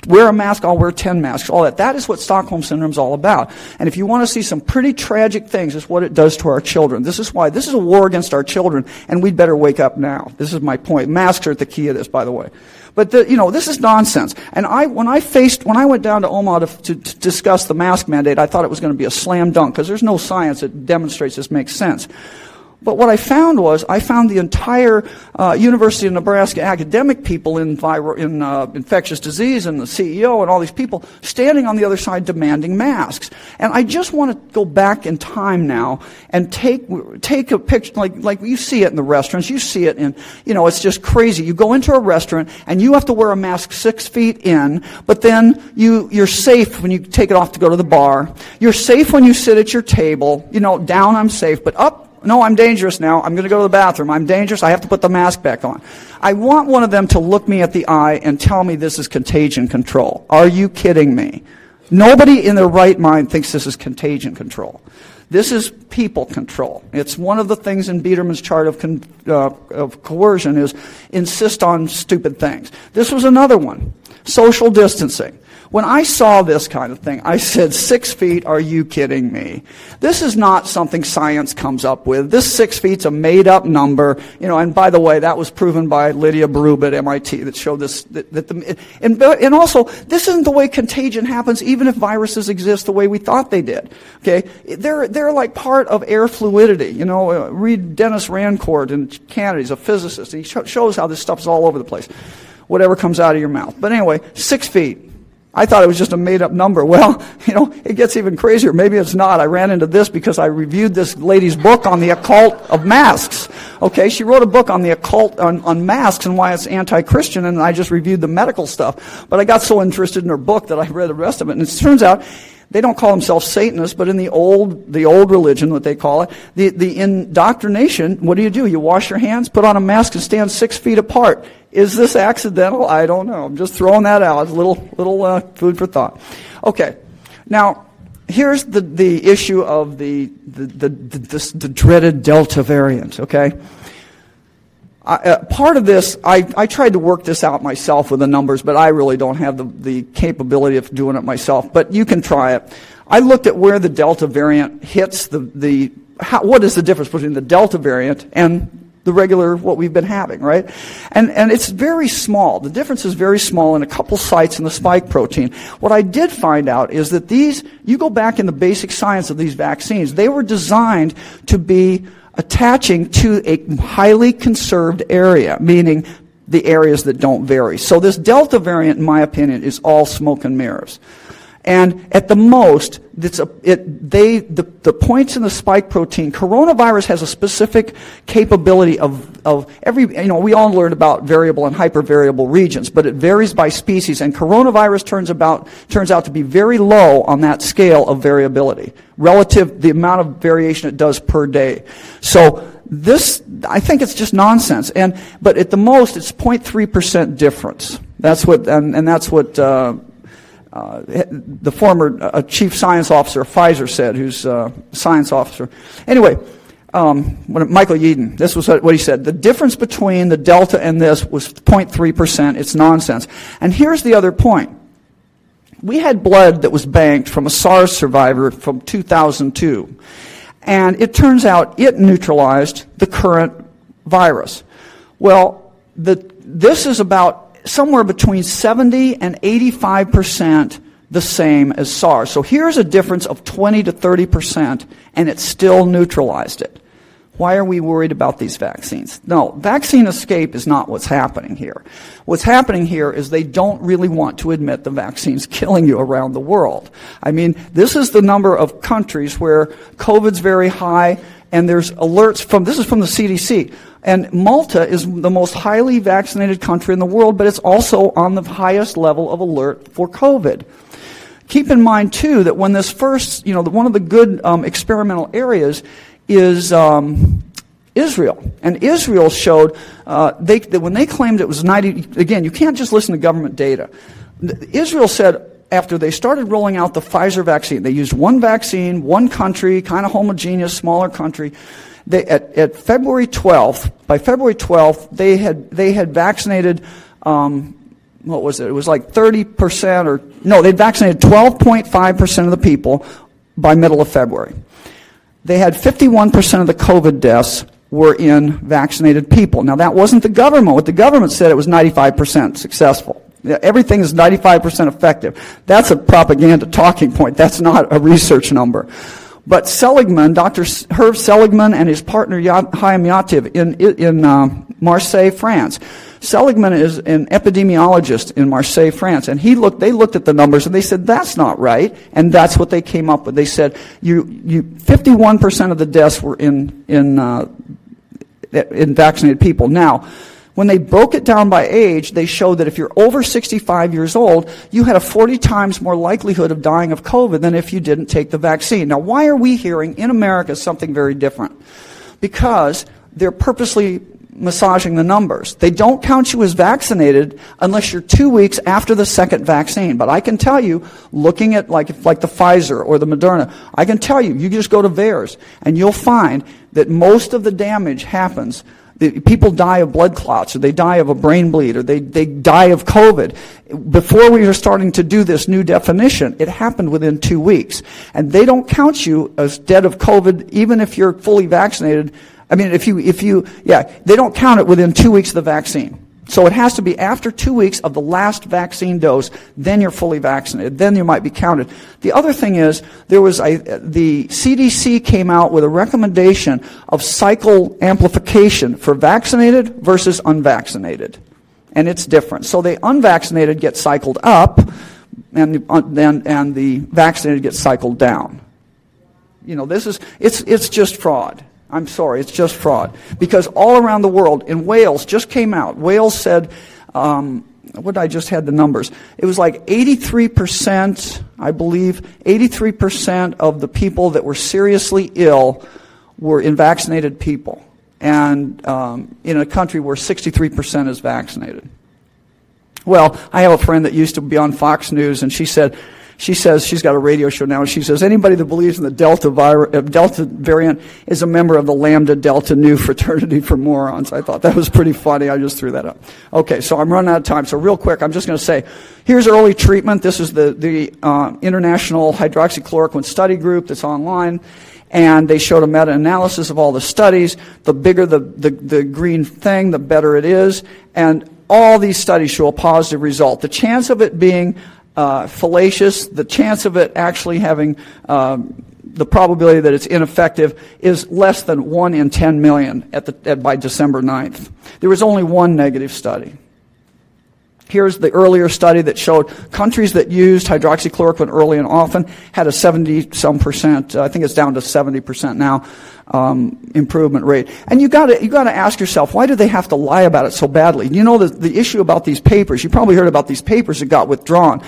Wear a mask, I'll wear 10 masks, all that. That is what Stockholm Syndrome is all about. And if you want to see some pretty tragic things, it's what it does to our children. This is why, this is a war against our children, and we'd better wake up now. This is my point. Masks are at the key of this, by the way. But the, you know, this is nonsense. And I, when I faced, when I went down to Omaha to, to, to discuss the mask mandate, I thought it was going to be a slam dunk because there's no science that demonstrates this makes sense. But what I found was, I found the entire uh, University of Nebraska academic people in, viral, in uh, infectious disease and the CEO and all these people standing on the other side demanding masks. And I just want to go back in time now and take take a picture, like like you see it in the restaurants, you see it in, you know, it's just crazy. You go into a restaurant and you have to wear a mask six feet in, but then you you're safe when you take it off to go to the bar. You're safe when you sit at your table. You know, down I'm safe, but up no, I'm dangerous now. I'm going to go to the bathroom. I'm dangerous. I have to put the mask back on. I want one of them to look me at the eye and tell me this is contagion control. Are you kidding me? Nobody in their right mind thinks this is contagion control. This is people control. It's one of the things in Biderman's chart of, con- uh, of coercion is insist on stupid things. This was another one. Social distancing. When I saw this kind of thing, I said, six feet, are you kidding me? This is not something science comes up with. This six feet's a made up number. You know, and by the way, that was proven by Lydia Bourouiba at MIT that showed this, that, that the, and, and also, this isn't the way contagion happens even if viruses exist the way we thought they did. Okay? They're, they're like part of air fluidity. You know, uh, read Denis Rancourt in Canada. He's a physicist. And He sh- shows how this stuff's all over the place. Whatever comes out of your mouth. But anyway, six feet. I thought it was just a made up number. [LAUGHS] Well, you know, it gets even crazier. Maybe it's not. I ran into this because I reviewed this lady's book on the occult of masks. Okay, she wrote a book on the occult, on, on masks and why it's anti-Christian, and I just reviewed the medical stuff. But I got so interested in her book that I read the rest of it, and it turns out they don't call themselves Satanists, but in the old, the old religion, what they call it, the, the indoctrination, what do you do? You wash your hands, put on a mask, and stand six feet apart. Is this accidental? I don't know. I'm just throwing that out as a little, little uh, food for thought. Okay. Now, here's the, the issue of the, the, the, the, the dreaded Delta variant, okay? I, uh, part of this, I, I tried to work this out myself with the numbers, but I really don't have the, the capability of doing it myself. But you can try it. I looked at where the Delta variant hits the, the how, what is the difference between the Delta variant and the regular what we've been having, right? And and it's very small. The difference is very small in a couple sites in the spike protein. What I did find out is that these you go back in the basic science of these vaccines, they were designed to be attaching to a highly conserved area, meaning the areas that don't vary. So this Delta variant, in my opinion, is all smoke and mirrors. And at the most, it's a, it, they, the, the points in the spike protein, coronavirus has a specific capability of, of every, you know, we all learned about variable and hypervariable regions, but it varies by species, and coronavirus turns about, turns out to be very low on that scale of variability, relative the amount of variation it does per day. So, this, I think it's just nonsense. And, but at the most, it's 0.3% difference. That's what, and, and that's what, uh, uh, the former uh, chief science officer of Pfizer said, who's a uh, science officer. Anyway, um, Michael Yeadon, this was what he said. The difference between the delta and this was 0.3%. It's nonsense. And here's the other point. We had blood that was banked from a SARS survivor from 2002. And it turns out it neutralized the current virus. Well, the, this is about somewhere between 70 and 85 percent the same as SARS. So here's a difference of 20 to 30 percent, and it still neutralized it. Why are we worried about these vaccines? No, vaccine escape is not what's happening here. What's happening here is they don't really want to admit the vaccine's [LAUGHS] killing you around the world. I mean, this is the number of countries where COVID's very high, and there's alerts from, this is from the CDC. And Malta is the most highly vaccinated country in the world, but it's also on the highest level of alert for COVID. Keep in mind, too, that when this first, you know, one of the good um, experimental areas is um, Israel. And Israel showed, uh, they, that when they claimed it was 90, again, you can't just listen to government data. Israel said, after they started rolling out the Pfizer vaccine, they used one vaccine, one country, kind of homogeneous, smaller country. They, at, at, February 12th, by February 12th, they had, they had vaccinated, um, what was it? It was like 30% or, no, they'd vaccinated 12.5% of the people by middle of February. They had 51% of the COVID deaths were in vaccinated people. Now that wasn't the government. What the government said, it was 95% successful. Everything is 95% effective. That's a propaganda talking point. That's not a research number. But Seligmann, Dr. Herve Seligmann and his partner Chaim Yativ in, in uh, Marseille, France. Seligmann is an epidemiologist in Marseille, France, and he looked, they looked at the numbers and they said, that's not right. And that's what they came up with. They said, you, you, 51% of the deaths were in, in, uh, in vaccinated people. Now, when they broke it down by age, they showed that if you're over 65 years old, you had a 40 times more likelihood of dying of COVID than if you didn't take the vaccine. Now, why are we hearing in America something very different? Because they're purposely massaging the numbers. They don't count you as vaccinated unless you're two weeks after the second vaccine. But I can tell you, looking at like, like the Pfizer or the Moderna, I can tell you, you just go to VAERS and you'll find that most of the damage happens people die of blood clots, or they die of a brain bleed, or they, they die of COVID. Before we were starting to do this new definition, it happened within two weeks. And they don't count you as dead of COVID, even if you're fully vaccinated. I mean, if you, if you, yeah, they don't count it within two weeks of the vaccine. So it has to be after two weeks of the last vaccine dose, then you're fully vaccinated. Then you might be counted. The other thing is, there was a, the CDC came out with a recommendation of cycle amplification for vaccinated versus unvaccinated. And it's different. So the unvaccinated get cycled up, and the, uh, and, and the vaccinated get cycled down. You know, this is, it's, it's just fraud. I'm sorry, it's just fraud. Because all around the world, in Wales, just came out, Wales said, um, what I just had the numbers? It was like 83%, I believe, 83% of the people that were seriously ill were in vaccinated people. and um, in a country where 63% is vaccinated. Well, I have a friend that used to be on Fox News, and she said, she says she's got a radio show now, and she says anybody that believes in the Delta, vir- uh, Delta variant is a member of the Lambda Delta Nu fraternity for morons. I thought that was pretty funny. I just threw that up. Okay, so I'm running out of time. So real quick, I'm just going to say, here's early treatment. This is the the uh, International Hydroxychloroquine Study Group that's online and they showed a meta-analysis of all the studies. The bigger the, the, the, green thing, the better it is. And all these studies show a positive result. The chance of it being uh, fallacious, the chance of it actually having um, the probability that it's ineffective is less than 1 in 10 million at the, at, by December 9th. There was only one negative study. Here's the earlier study that showed countries that used hydroxychloroquine early and often had a 70 some percent, uh, I think it's down to 70 percent now, um, improvement rate. And you gotta, you gotta ask yourself, why do they have to lie about it so badly? You know the, the issue about these papers, you probably heard about these papers that got withdrawn.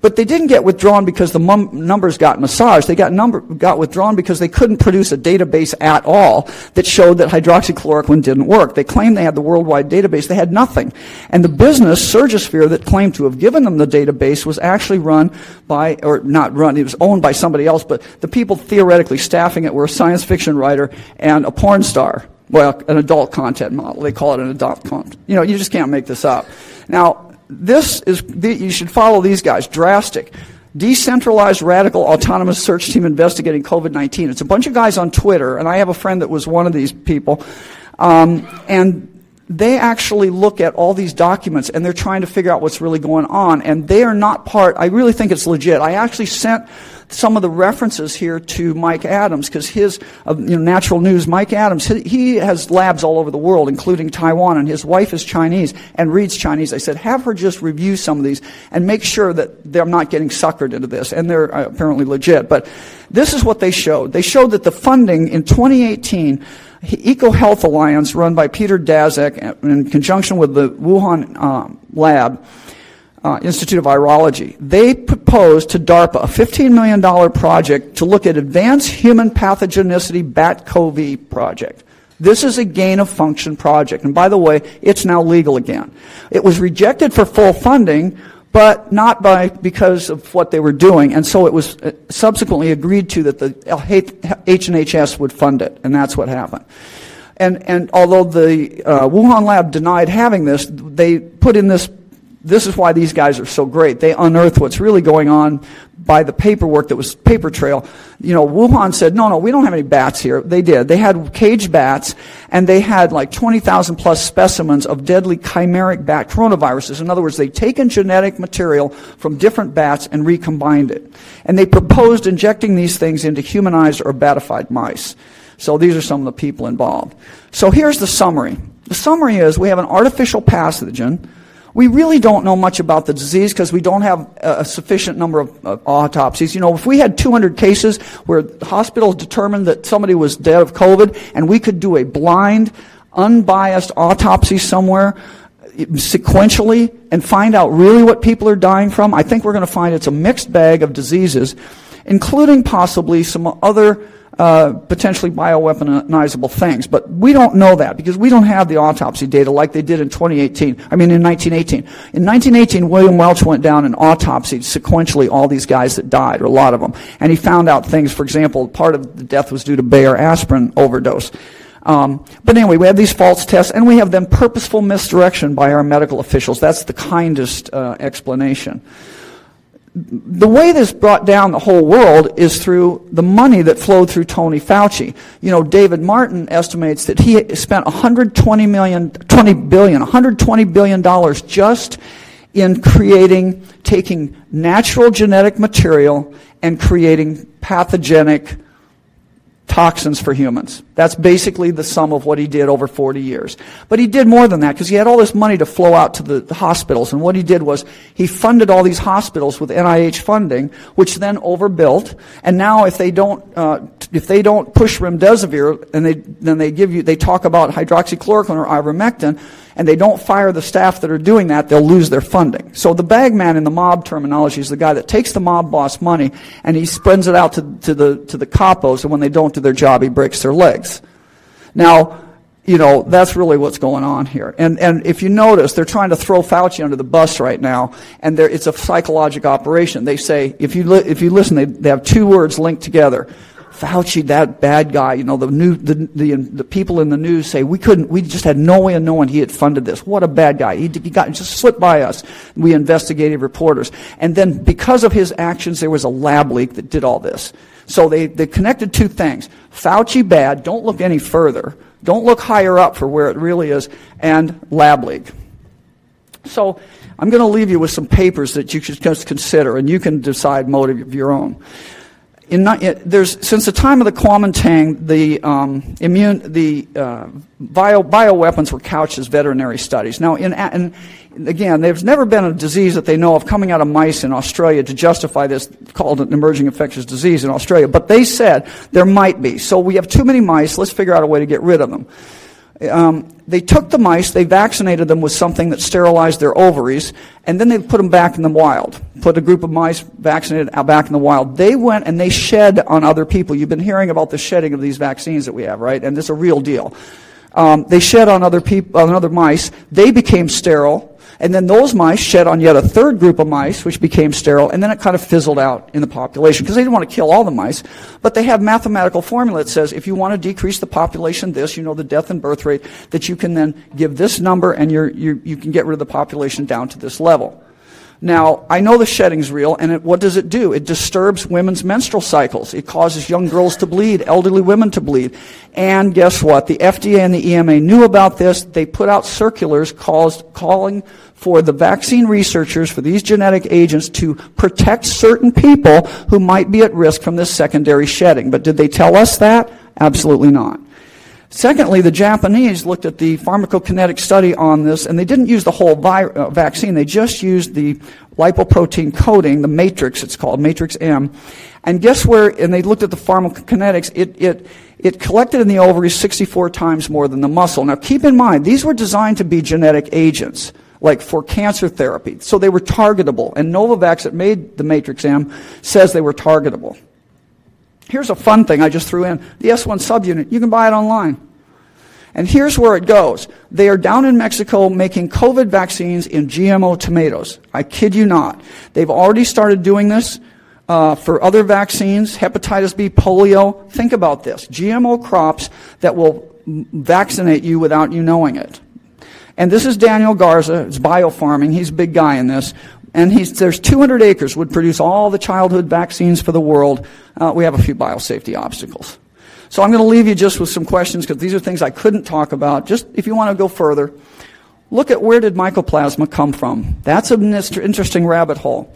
But they didn't get withdrawn because the mum- numbers got massaged. They got, number, got withdrawn because they couldn't produce a database at all that showed that hydroxychloroquine didn't work. They claimed they had the worldwide database. They had nothing. And the business, Surgisphere, that claimed to have given them the database was actually run by, or not run, it was owned by somebody else, but the people theoretically staffing it were a science fiction writer and a porn star. Well, an adult content model. They call it an adult content. You know, you just can't make this up. Now, this is, you should follow these guys. Drastic. Decentralized Radical Autonomous Search Team investigating COVID 19. It's a bunch of guys on Twitter, and I have a friend that was one of these people. Um, and they actually look at all these documents and they're trying to figure out what's really going on. And they are not part, I really think it's legit. I actually sent some of the references here to Mike Adams because his uh, you know, natural news, Mike Adams, he, he has labs all over the world, including Taiwan, and his wife is Chinese and reads Chinese. I said, have her just review some of these and make sure that they're not getting suckered into this. And they're uh, apparently legit. But this is what they showed. They showed that the funding in 2018 EcoHealth Alliance, run by Peter Daszak in conjunction with the Wuhan um, lab, uh, Institute of Virology, they proposed to DARPA a $15 million project to look at advanced human pathogenicity BAT-CoV project. This is a gain of function project. And by the way, it's now legal again. It was rejected for full funding, but not by, because of what they were doing. And so it was uh, subsequently agreed to that the H&HS would fund it. And that's what happened. And, and although the uh, Wuhan lab denied having this, they put in this this is why these guys are so great. They unearthed what's really going on by the paperwork that was paper trail. You know, Wuhan said, no, no, we don't have any bats here. They did. They had caged bats and they had like 20,000 plus specimens of deadly chimeric bat coronaviruses. In other words, they'd taken genetic material from different bats and recombined it. And they proposed injecting these things into humanized or batified mice. So these are some of the people involved. So here's the summary. The summary is we have an artificial pathogen we really don't know much about the disease because we don't have a sufficient number of, autopsies. You know, if we had 200 cases where hospitals determined that somebody was dead of COVID and we could do a blind, unbiased autopsy somewhere eh, sequentially and find out really what people are dying from, I think we're going to find it's a mixed bag of diseases, including possibly some other uh, potentially bioweaponizable things. But we don't know that because we don't have the autopsy data like they did in 2018. I mean, in 1918. In 1918, William Welch went down and autopsied sequentially all these guys that died, or a lot of them. And he found out things, for example, part of the death was due to Bayer aspirin overdose. Um, but anyway, we have these false tests, and we have then purposeful misdirection by our medical officials. That's the kindest uh, explanation the way this brought down the whole world is through the money that flowed through Tony Fauci. You know, David Martin estimates that he spent 120 million, 20 billion, 120 billion dollars just in creating, taking natural genetic material and creating pathogenic toxins for humans. That's basically the sum of what he did over 40 years. But he did more than that because he had all this money to flow out to the, hospitals. And what he did was he funded all these hospitals with NIH funding, which then overbuilt. And now if they don't, uh, if they don't push remdesivir and they, then they give you, they talk about hydroxychloroquine or ivermectin, and they don't fire the staff that are doing that, they'll lose their funding. So the bagman in the mob terminology is the guy that takes the mob boss money and he spreads it out to, to the, to the capos, and when they don't do their job, he breaks their legs. Now, you know, that's really what's going on here. And, and if you notice, they're trying to throw Fauci under the bus right now, and it's a psychological operation. They say, if you, li- if you listen, they, they have two words linked together. Fauci, that bad guy, you know, the, new, the, the, the people in the news say, we couldn't, we just had no way of knowing he had funded this. What a bad guy. He, he got, just slipped by us. We investigative reporters. And then because of his actions, there was a lab leak that did all this. So they, they connected two things. Fauci bad, don't look any further. Don't look higher up for where it really is, and lab leak. So I'm going to leave you with some papers that you should just consider, and you can decide motive of your own in, there's, since the time of the Kuomintang, the um, immune, the uh, bio, bioweapons were couched as veterinary studies. Now, in, in, again, there's never been a disease that they know of coming out of mice in Australia to justify this called an emerging infectious disease in Australia. But they said there might be. So we have too many mice. Let's figure out a way to get rid of them um, they took the mice, they vaccinated them with something that sterilized their ovaries, and then they put them back in the wild. Put a group of mice vaccinated out back in the wild. They went and they shed on other people. You've been hearing about the shedding of these vaccines that we have, right? And is a real deal. Um, they shed on other people, on other mice. They became sterile. And then those mice shed on yet a third group of mice, which became sterile, and then it kind of fizzled out in the population because they didn't want to kill all the mice. But they have mathematical formula that says if you want to decrease the population this, you know the death and birth rate, that you can then give this number and you're, you're, you can get rid of the population down to this level. Now, I know the shedding's real, and it, what does it do? It disturbs women's menstrual cycles. It causes young girls to bleed, elderly women to bleed. And guess what? The FDA and the EMA knew about this. They put out circulars caused, calling for the vaccine researchers for these genetic agents to protect certain people who might be at risk from this secondary shedding. But did they tell us that? Absolutely not. Secondly, the Japanese looked at the pharmacokinetic study on this, and they didn't use the whole vi- uh, vaccine. They just used the lipoprotein coating, the matrix, it's called, matrix M. And guess where, and they looked at the pharmacokinetics, it, it, it collected in the ovaries 64 times more than the muscle. Now keep in mind, these were designed to be genetic agents, like for cancer therapy. So they were targetable. And Novavax that made the matrix M says they were targetable. Here's a fun thing I just threw in the S1 subunit. You can buy it online. And here's where it goes. They are down in Mexico making COVID vaccines in GMO tomatoes. I kid you not. They've already started doing this uh, for other vaccines, hepatitis B, polio. Think about this. GMO crops that will vaccinate you without you knowing it. And this is Daniel Garza. It's biofarming. He's a big guy in this and he there's 200 acres would produce all the childhood vaccines for the world. Uh, we have a few biosafety obstacles. So I'm going to leave you just with some questions because these are things I couldn't talk about. Just if you want to go further, look at where did mycoplasma come from. That's an interesting rabbit hole.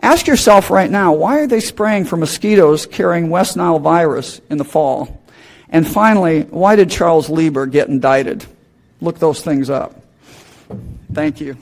Ask yourself right now, why are they spraying for mosquitoes carrying West Nile virus in the fall? And finally, why did Charles Lieber get indicted? Look those things up. Thank you.